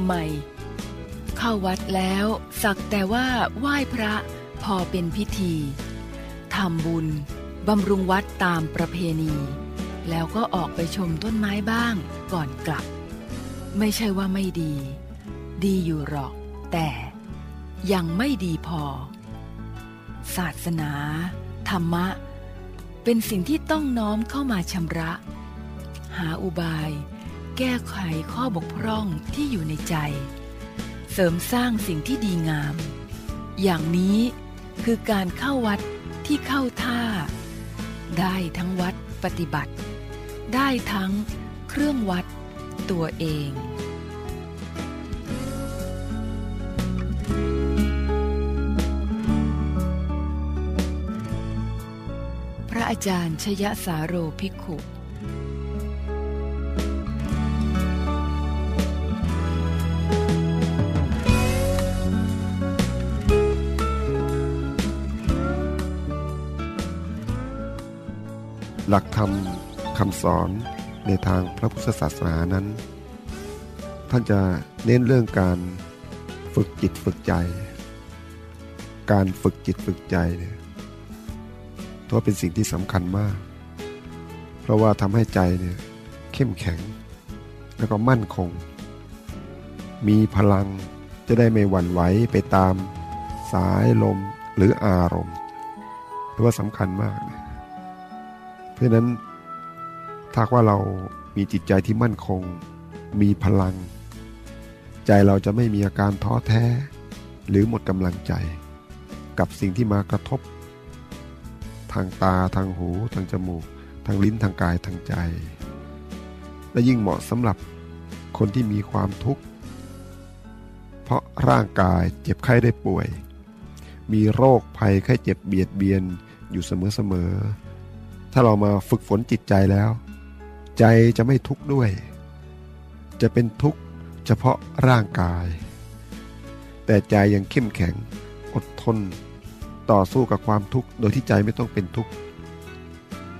ำไม เข้าวัดแล้วสักแต่ว่าไหว้พระพอเป็นพิธีทำบุญบำรุงวัดตามประเพณี แล้วก็ออกไปชมต้นไม้บ้างก่อนกลับ ไม่ใช่ว่าไม่ดี ดีอยู่หรอก แต่ยังไม่ดีพอ ศาสนา ธรรมะ เป็นสิ่งที่ต้องน้อมเข้ามาชำระ หาอุบาย แก้ไขข้อบกพร่องที่อยู่ในใจ เสริมสร้างสิ่งที่ดีงาม อย่างนี้คือการเข้าวัดที่เข้าท่า ได้ทั้งวัดปฏิบัติ ได้ทั้งเครื่องวัดตัวเองพระอาจารย์ชยสาโรภิกขุ หลักธรรมคำสอนในทางพระพุทธศาสนานั้น ท่านจะเน้นเรื่องการฝึกจิตฝึกใจ การฝึกจิตฝึกใจเนี่ยถือว่าเป็นสิ่งที่สำคัญมาก เพราะว่าทำให้ใจเนี่ยเข้มแข็ง แล้วก็มั่นคง มีพลังจะได้ไม่หวั่นไหวไปตามสายลมหรืออารมณ์ถือว่าสำคัญมากเลย เพราะนั้นถ้าว่าเรามีจิตใจที่มั่นคง มีพลัง ใจเราจะไม่มีอาการท้อแท้ หรือหมดกำลังใจ กับสิ่งที่มากระทบ ทางตาทางหู ทางจมูก ทางลิ้นทางกายทางใจ และยิ่งเหมาะสำหรับคนที่มีความทุกข์ เพราะร่างกายเจ็บไข้ได้ป่วย มีโรคภัยไข้เจ็บเบียดเบียนอยู่เสมอๆ ถ้าเรามาฝึกฝนจิตใจแล้ว ใจจะไม่ทุกข์ด้วย จะเป็นทุกข์เฉพาะร่างกาย แต่ใจยังเข้มแข็งอดทน ต่อสู้กับความทุกข์โดยที่ใจไม่ต้องเป็นทุกข์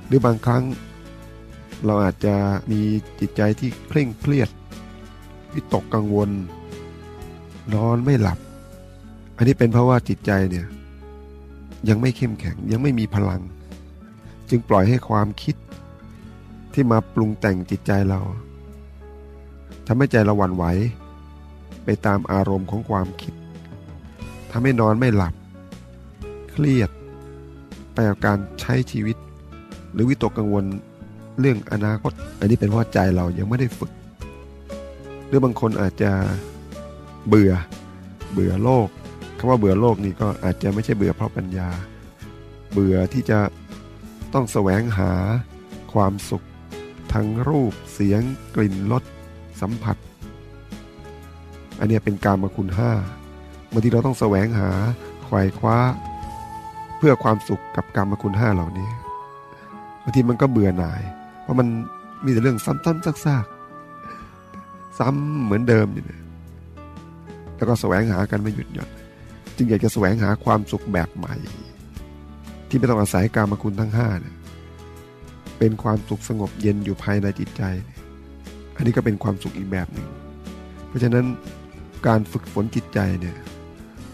หรือบางครั้ง เราอาจจะมีจิตใจที่เคร่งเครียดวิตกกังวล นอนไม่หลับ อันนี้เป็นเพราะว่าจิตใจเนี่ยยังไม่เข้มแข็งยังไม่มีพลัง จึงปล่อยให้ความคิด ที่มาปรุงแต่งจิตใจเราทำให้ใจเราหวั่นไหว ไปตามอารมณ์ของความคิดทำให้นอนไม่หลับ เครียด ไปกับการใช้ชีวิต หรือวิตกกังวลเรื่องอนาคต อันนี้เป็นเพราะใจเรายังไม่ได้ฝึก หรือบางคนอาจจะเบื่อ เบื่อโลกคำว่าเบื่อโลกนี่ก็อาจจะไม่ใช่เบื่อเพราะปัญญา เบื่อที่จะ ต้องแสวงหาความสุข ทั้งรูปเสียงกลิ่นรสสัมผัส อันนี้เป็นการมาคุณห้าบางทีเราต้องแสวงหาไขว่คว้า เพื่อความสุขกับกรรมคุณห้าเหล่านี้บางทีมันก็เบื่อหน่าย เพราะมันมีแต่เรื่องซ้ำๆซากๆ ซ้ำเหมือนเดิมนี่นะแล้วก็แสวงหากันไม่หยุดหย่อนจึงอยากจะแสวงหาความสุขแบบใหม่ ที่ไม่ต้องอาศัยกรรมคุณทั้งห้าเนี่ยเป็นความสุขสงบเย็นอยู่ภายในจิตใจ อันนี้ก็เป็นความสุขอีกแบบหนึ่ง เพราะฉะนั้นการฝึกฝนจิตใจเนี่ย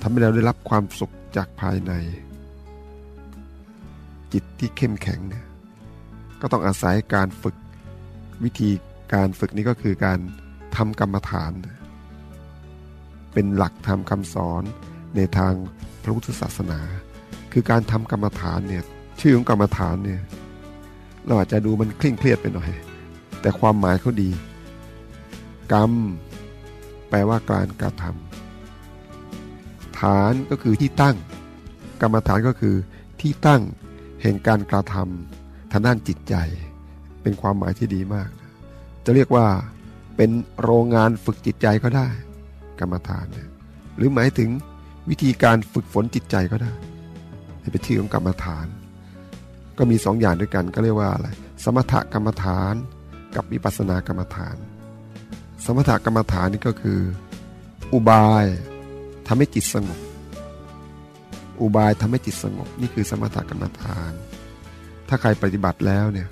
ทำให้เราได้รับความสุขจากภายใน จิตที่เข้มแข็งเนี่ยก็ต้องอาศัยการฝึกวิธีการฝึกนี้ก็คือการทำกรรมฐาน เป็นหลักธรรมคำสอนในทางพระพุทธศาสนา คือการทำกรรมฐานเนี่ยชื่อของกรรมฐานเนี่ยเราอาจจะดูมันเคร่งเครียดไปหน่อย แต่ความหมายเขาดี กรรม แปลว่าการกระทำฐานก็คือที่ตั้ง กรรมฐานก็คือที่ตั้งแห่งการกระทำทางด้านจิตใจ เป็นความหมายที่ดีมาก จะเรียกว่าเป็นโรงงานฝึกจิตใจก็ได้ กรรมฐานเนี่ยหรือหมายถึงวิธีการฝึกฝนจิตใจก็ได้ เป็นชื่ของกรรมฐาน ก็มีสองอย่างด้วยกันก็เรียกว่าอะไรสมถกรรมฐาน กับวิปัสสนากรรมฐาน สมถกรรมฐานนี่ก็คือ อุบายทำให้จิตสงบ อุบายทำให้จิตสงบนี่คือสมถกรรมฐาน ถ้าใครปฏิบัติแล้วเนี่ย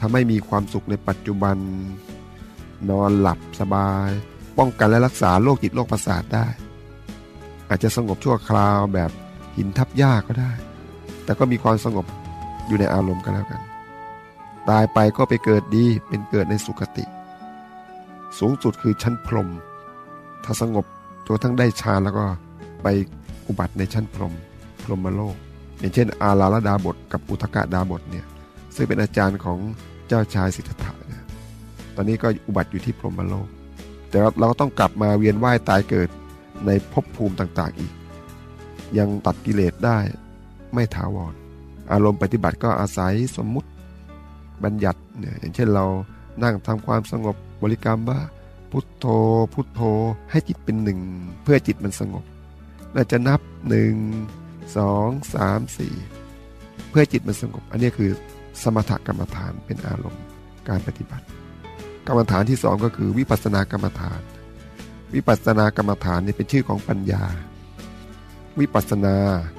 ทำให้มีความสุขในปัจจุบัน นอนหลับสบาย ป้องกันและรักษาโรคจิตโรคประสาทได้ อาจจะสงบชั่วคราวแบบ หินทับหญ้าก็ได้ แต่ก็มีความสงบอยู่ในอารมณ์ก็แล้วกัน ตายไปก็ไปเกิดดีเป็นเกิดในสุคติ สูงสุดคือชั้นพรหมถ้าสงบจนทั้งได้ฌานแล้วก็ไปอุบัติในชั้นพรหมพรหมโลก อย่างเช่น อาลาลดาบทกับอุทกะดาบทเนี่ยซึ่งเป็นอาจารย์ของเจ้าชายสิทธัตถะเนี่ยตอนนี้ก็อุบัติอยู่ที่พรหมโลก แต่เราก็ต้องกลับมาเวียนว่ายตายเกิดในภพภูมิต่างๆอีก ยังตัดกิเลสได้ไม่ถาวร อารมณ์ปฏิบัติก็อาศัยสมมุติบัญญัติเนี่ยอย่างเช่นเรานั่งทำความสงบบริกรรมว่าพุทโธ พุทโธให้จิตเป็นหนึ่งเพื่อจิตมันสงบเราจะนับหนึ่งสองสามสี่เพื่อจิตมันสงบ อันนี้คือสมถกรรมฐานเป็นอารมณ์การปฏิบัติ กรรมฐานที่สองก็คือวิปัสสนากรรมฐาน วิปัสสนากรรมฐานนี่เป็นชื่อของปัญญา วิปัสนา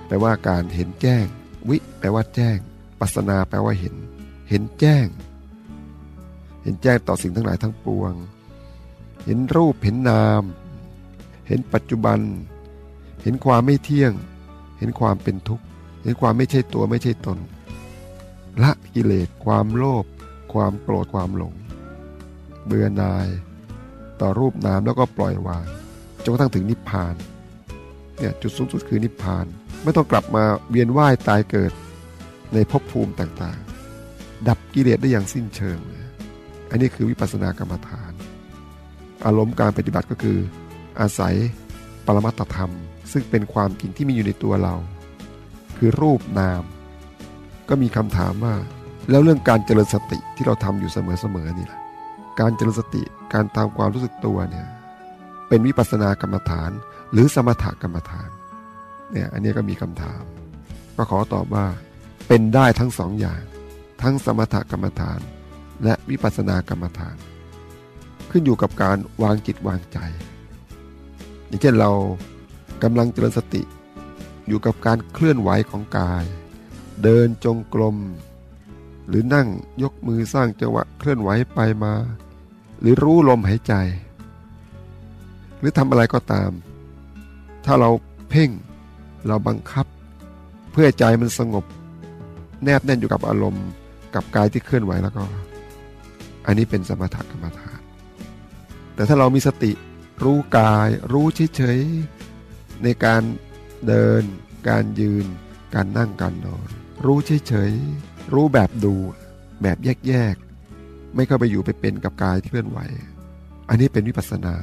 แปลว่าการเห็นแจ้ง วิ แปลว่าแจ้ง ปัสนา แปลว่าเห็น เห็นแจ้ง เห็นแจ้งต่อสิ่งทั้งหลายทั้งปวง เห็นรูปเห็นนาม เห็นปัจจุบัน เห็นความไม่เที่ยง เห็นความเป็นทุกข์ เห็นความไม่ใช่ตัวไม่ใช่ตน ละกิเลส ความโลภ ความโกรธ ความหลง เบื่อหน่าย ต่อรูปนามแล้วก็ปล่อยวาง จนกระทั่งถึงนิพพาน เนี่ยจุดสูงสุดคือนิพพาน ไม่ต้องกลับมาเวียนว่ายตายเกิดในภพภูมิต่างๆ ดับกิเลสได้อย่างสิ้นเชิง อันนี้คือวิปัสสนากรรมฐาน อารมณ์การปฏิบัติก็คือ อาศัยปรมัตธรรม ซึ่งเป็นความจริงที่มีอยู่ในตัวเรา คือรูปนาม ก็มีคำถามว่า แล้วเรื่องการเจริญสติที่เราทำอยู่เสมอๆนี่แหละการเจริญสติการตามความรู้สึกตัวเนี่ยเป็นวิปัสสนากรรมฐาน หรือสมถกรรมฐานเนี่ยอันนี้ก็มีคำถาม ก็ขอตอบว่าเป็นได้ทั้งสองอย่าง ทั้งสมถกรรมฐาน และวิปัสสนากรรมฐาน ขึ้นอยู่กับการวางจิตวางใจ อย่างเช่นเรากำลังเจริญสติ อยู่กับการเคลื่อนไหวของกาย เดินจงกรมหรือนั่งยกมือสร้างจังหวะเคลื่อนไหวไปมา หรือรู้ลมหายใจ หรือทำอะไรก็ตาม ถ้าเราเพ่งเราบังคับ เพื่อใจมันสงบ แนบแน่นอยู่กับอารมณ์ กับกายที่เคลื่อนไหวแล้วก็ อันนี้เป็นสมถกรรมฐาน แต่ถ้าเรามีสติรู้กาย รู้เฉยๆในการเดิน การยืน การนั่งการนอน รู้เฉยๆรู้แบบดู แบบแยกๆไม่เข้าไปอยู่ไปเป็นกับกายที่เคลื่อนไหว อันนี้เป็นวิปัสสนา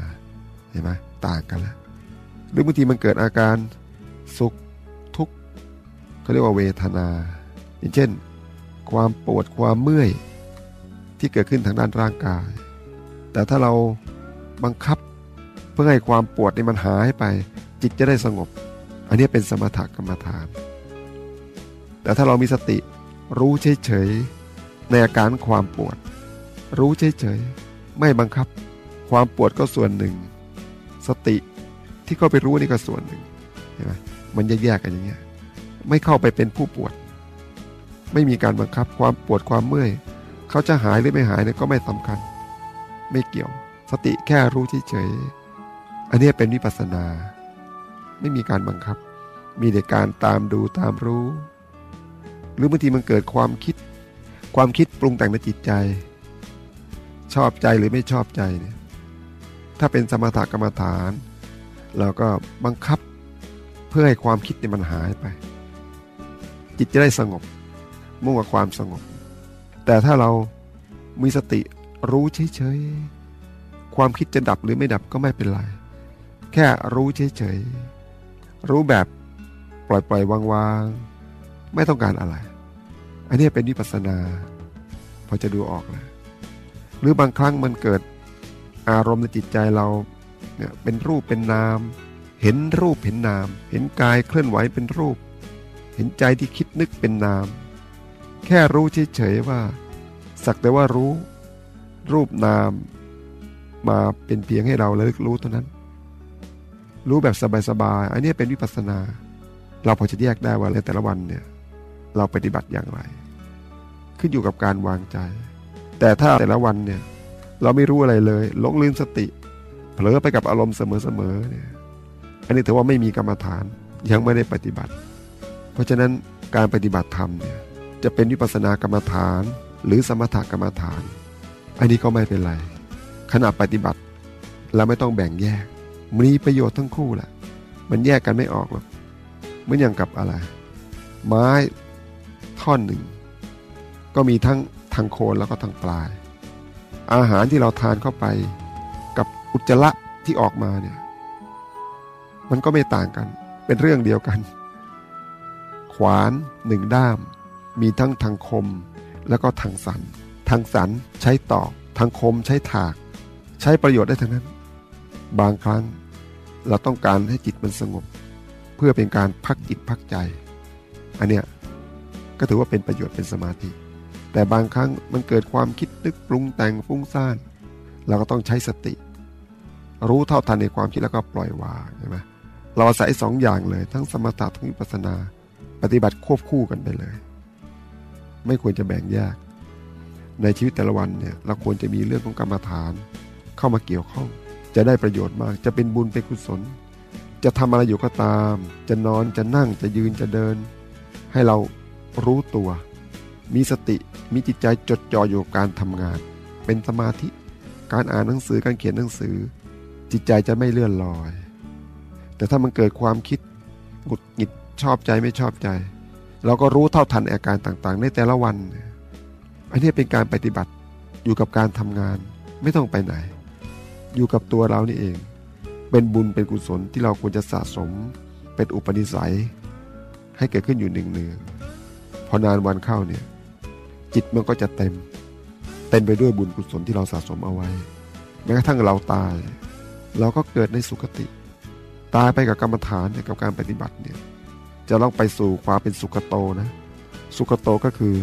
เห็นไหมต่างกันแล้ว รือบางทีมันเกิดอาการสุขทุกข์เขาเรียกว่าเวทนา อย่างเช่น ความปวดความเมื่อยที่เกิดขึ้นทางด้านร่างกาย แต่ถ้าเราบังคับเพื่อให้ความปวดนี่มันหายไป จิตจะได้สงบ อันนี้เป็นสมถกรรมฐาน แต่ถ้าเรามีสติรู้เฉยๆในอาการความปวด รู้เฉยๆไม่บังคับ ความปวดก็ส่วนหนึ่ง สติ ที่เข้าไปรู้นี่ก็ส่วนหนึ่งเห็นไหมมันแยกๆกันอย่างเงี้ยไม่เข้าไปเป็นผู้ปวด ไม่มีการบังคับความปวดความเมื่อยเขาจะหายหรือไม่หายเนี่ยก็ไม่สำคัญ ไม่เกี่ยว สติแค่รู้เฉยๆอันนี้เป็นวิปัสสนา ไม่มีการบังคับ มีแต่การตามดูตามรู้ หรือบางทีมันเกิดความคิด ความคิดปรุงแต่งในจิตใจ ชอบใจหรือไม่ชอบใจเนี่ยถ้าเป็นสมถกรรมฐาน เราก็บังคับเพื่อให้ความคิดเนี่ยมันหายไป จิตจะได้สงบ มุ่งกับความสงบ แต่ถ้าเรามีสติรู้เฉยๆความคิดจะดับหรือไม่ดับก็ไม่เป็นไร แค่รู้เฉยๆรู้แบบปล่อยๆวางๆไม่ต้องการอะไร อันนี้เป็นวิปัสนาพอจะดูออกแล้วหรือบางครั้งมันเกิดอารมณ์ในจิตใจเรา เนี่ยเป็นรูปเป็นนาม เห็นรูปเห็นนาม เห็นกายเคลื่อนไหวเป็นรูป เห็นใจที่คิดนึกเป็นนาม แค่รู้เฉยๆว่า สักแต่ว่ารู้ รูปนาม มาเป็นเพียงให้เราระลึกรู้เท่านั้น รู้แบบสบายๆอันนี้เป็นวิปัสนา เราพอจะแยกได้ว่าในแต่ละวันเนี่ยเราปฏิบัติอย่างไร ขึ้นอยู่กับการวางใจ แต่ถ้าแต่ละวันเนี่ยเราไม่รู้อะไรเลยหลงลืมสติ เผลอไปกับอารมณ์เสมอๆเนี่ยอันนี้ถือว่าไม่มีกรรมฐานยังไม่ได้ปฏิบัติ เพราะฉะนั้นการปฏิบัติธรรมเนี่ยจะเป็นวิปัสสนากรรมฐาน หรือสมถกรรมฐาน อันนี้ก็ไม่เป็นไรขณะปฏิบัติเราไม่ต้องแบ่งแยก มีประโยชน์ทั้งคู่แหละมันแยกกันไม่ออกหรอกเหมือนอย่างกับอะไร ไม้ท่อนหนึ่ง ก็มีทั้งทางโคนแล้วก็ทางปลาย อาหารที่เราทานเข้าไป อุจจาระที่ออกมาเนี่ย มันก็ไม่ต่างกัน เป็นเรื่องเดียวกัน ขวานหนึ่งด้าม มีทั้งทางคมแล้วก็ทางสัน ทางสันใช้ตอกทางคมใช้ถาก ใช้ประโยชน์ได้ทั้งนั้น บางครั้งเราต้องการให้จิตมันสงบ เพื่อเป็นการพักจิตพักใจ อันเนี้ยก็ถือว่าเป็นประโยชน์เป็นสมาธิ แต่บางครั้งมันเกิดความคิดนึกปรุงแต่งฟุ้งซ่าน เราก็ต้องใช้สติ รู้เท่าทันในความคิดแล้วก็ปล่อยวางใช่ไหมเราอาศัยสองอย่างเลย ทั้งสมถะทั้งวิปัสนา ปฏิบัติควบคู่กันไปเลย ไม่ควรจะแบ่งแยก ในชีวิตแต่ละวันเนี่ยเราควรจะมีเรื่องของกรรมฐาน เข้ามาเกี่ยวข้อง จะได้ประโยชน์มาก จะเป็นบุญเป็นกุศล จะทำอะไรอยู่ก็ตาม จะนอนจะนั่งจะยืนจะเดิน ให้เรารู้ตัว มีสติมีจิตใจจดจ่ออยู่กับการทำงาน เป็นสมาธิการอ่านหนังสือการเขียนหนังสือ จิตใจจะไม่เลื่อนลอย แต่ถ้ามันเกิดความคิดหงุดหงิดชอบใจไม่ชอบใจ เราก็รู้เท่าทันอาการต่างๆ ในแต่ละวัน อันนี้เป็นการปฏิบัติอยู่กับการทำงานไม่ต้องไปไหน อยู่กับตัวเรานี่เอง เป็นบุญเป็นกุศลที่เราควรจะสะสม เป็นอุปนิสัย ให้เกิดขึ้นอยู่หนึ่งเนืองพอนานวันเข้าเนี่ย จิตมันก็จะเต็ม เต็มไปด้วยบุญกุศลที่เราสะสมเอาไว้ แม้กระทั่งเราตาย เราก็เกิดในสุคติ ตายไปกับกรรมฐานเนี่ยกับการปฏิบัติเนี่ยจะต้องไปสู่ความเป็นสุขโตนะ สุขโตก็คือ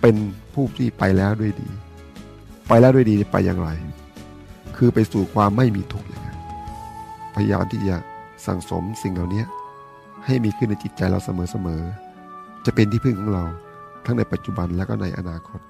เป็นผู้ที่ไปแล้วด้วยดี ไปแล้วด้วยดีไปอย่างไร คือไปสู่ความไม่มีทุกข์อย่างนั้นพยายามที่จะสั่งสมสิ่งเหล่านี้ให้มีขึ้นในจิตใจเราเสมอๆจะเป็นที่พึ่งของเรา ทั้งในปัจจุบันและก็ในอนาคต